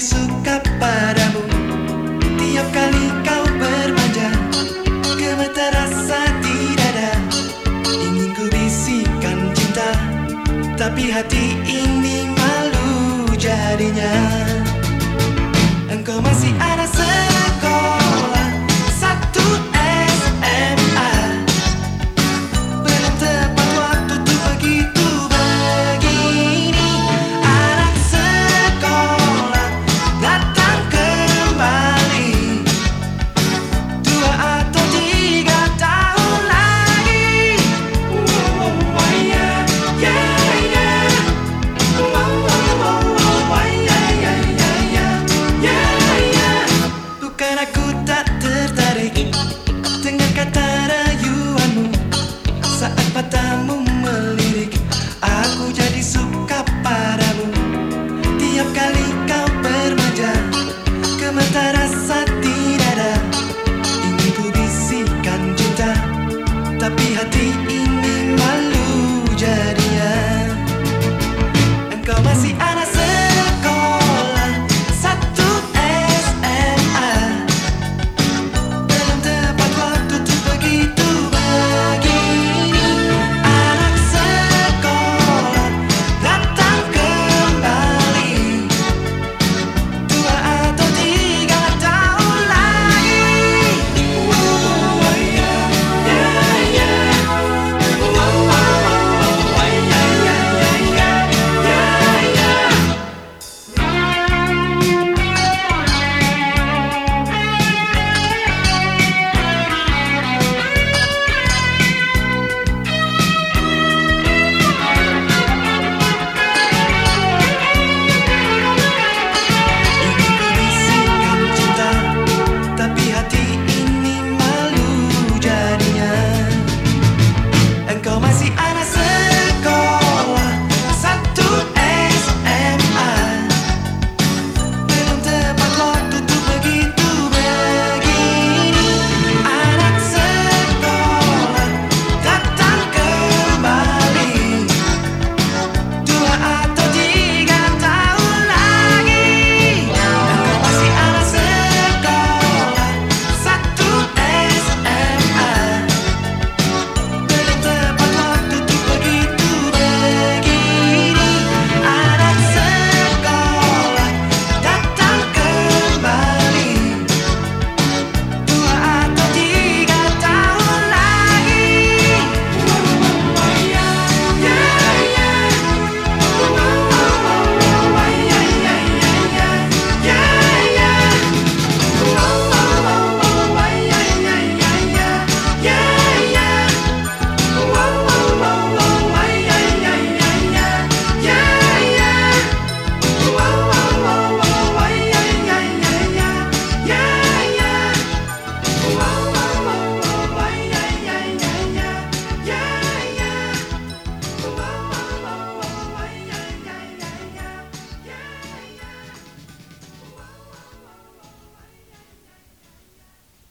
lebih suka padamu. Tiap kali kau bermanja Gemeter rasa di dada. Ingin ku bisikan cinta Tapi hati ini malu jadinya. Tapi hati ini malu jadinya Engkau masih anak